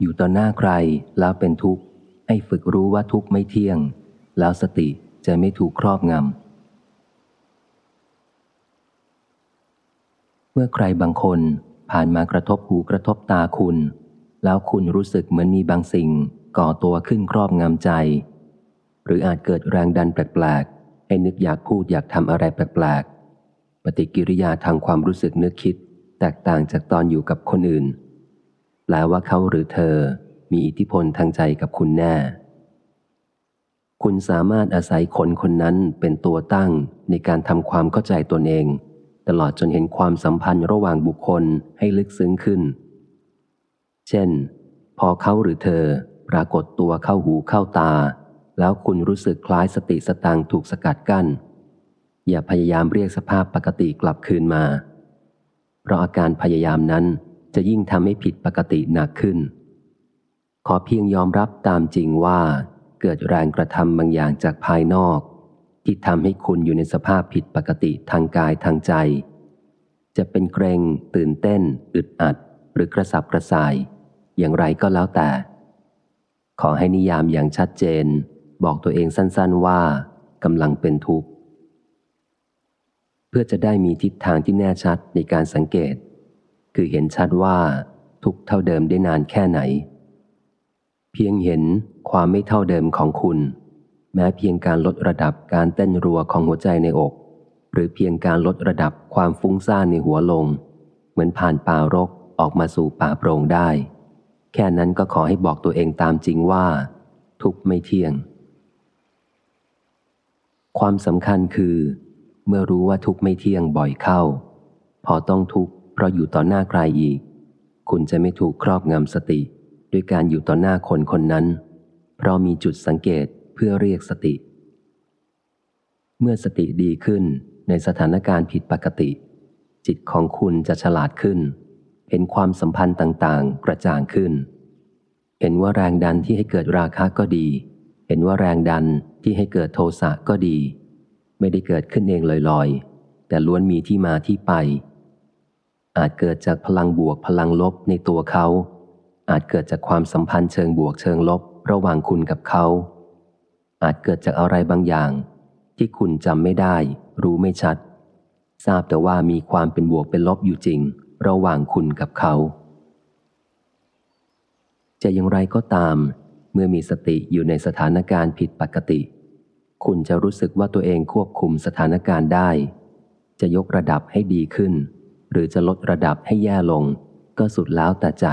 อยู่ต่อหน้าใครแล้วเป็นทุกข์ ให้ฝึกรู้ว่าทุกข์ไม่เที่ยง แล้วสติจะไม่ถูกครอบงำ เมื่อใครบางคนผ่านมากระทบหูกระทบตาคุณ แล้วคุณรู้สึกเหมือนมีบางสิ่งก่อตัวขึ้นครอบงำใจ หรืออาจเกิดแรงดันแปลกๆ ให้นึกอยากพูดอยากทำอะไรแปลกๆ ปฏิกิริยาทางความรู้สึกนึกคิด แตกต่างจากตอนอยู่กับคนอื่น แปลว่าเขาหรือเธอมีอิทธิพลทางใจกับคุณแน่ คุณสามารถอาศัยคนคนนั้นเป็นตัวตั้งในการทำความเข้าใจตนเอง ตลอดจนเห็นความสัมพันธ์ระหว่างบุคคลให้ลึกซึ้งขึ้น เช่น พอเขาหรือเธอปรากฏตัวเข้าหูเข้าตา แล้วคุณรู้สึกคล้ายสติสตังถูกสกัดกั้น อย่าพยายามเรียกสภาพปกติกลับคืนมา เพราะอาการพยายามนั้น จะยิ่งทำให้ผิดปกติหนักขึ้น ขอเพียงยอมรับตามจริงว่า เกิดแรงกระทำบางอย่างจากภายนอก ที่ทำให้คุณอยู่ในสภาพผิดปกติทางกายทางใจ จะเป็นเกรงตื่นเต้น อึดอัด หรือกระสับกระส่าย อย่างไรก็แล้วแต่ ขอให้นิยามอย่างชัดเจน บอกตัวเองสั้นๆว่ากำลังเป็นทุกข์เพื่อจะได้มีทิศทางที่แน่ชัดในการสังเกต คือเห็นชัดว่าทุกเท่าเดิมได้นานแค่ไหน เพียงเห็นความไม่เท่าเดิมของคุณ แม้เพียงการลดระดับการเต้นรัวของหัวใจในอก หรือเพียงการลดระดับความฟุ้งซ่านในหัวลง เหมือนผ่านป่ารกออกมาสู่ป่าโปร่งได้ แค่นั้นก็ขอให้บอกตัวเองตามจริงว่า ทุกไม่เที่ยง ความสำคัญคือ เมื่อรู้ว่าทุกไม่เที่ยงบ่อยเข้า พอต้องทุก เพราะอยู่ต่อหน้าใครอีก คุณจะไม่ถูกครอบงำสติ ด้วยการอยู่ต่อหน้าคนคนนั้น เพราะมีจุดสังเกตเพื่อเรียกสติ เมื่อสติดีขึ้นในสถานการณ์ผิดปกติ จิตของคุณจะฉลาดขึ้น เห็นความสัมพันธ์ต่างๆ กระจ่างขึ้น เห็นว่าแรงดันที่ให้เกิดราคะก็ดี เห็นว่าแรงดันที่ให้เกิดโทสะก็ดี ไม่ได้เกิดขึ้นเองลอยๆ แต่ล้วนมีที่มาที่ไป อาจเกิดจากพลังบวกพลังลบในตัวเขา อาจเกิดจากความสัมพันธ์เชิงบวกเชิงลบระหว่างคุณกับเขา อาจเกิดจากอะไรบางอย่าง ที่คุณจำไม่ได้ รู้ไม่ชัด ทราบแต่ว่ามีความเป็นบวกเป็นลบอยู่จริง ระหว่างคุณกับเขา จะอย่างไรก็ตาม เมื่อมีสติอยู่ในสถานการณ์ผิดปกติ คุณจะรู้สึกว่าตัวเองควบคุมสถานการณ์ได้ จะยกระดับให้ดีขึ้น หรือจะลดระดับให้แย่ลง ก็สุดแล้วแต่ใจ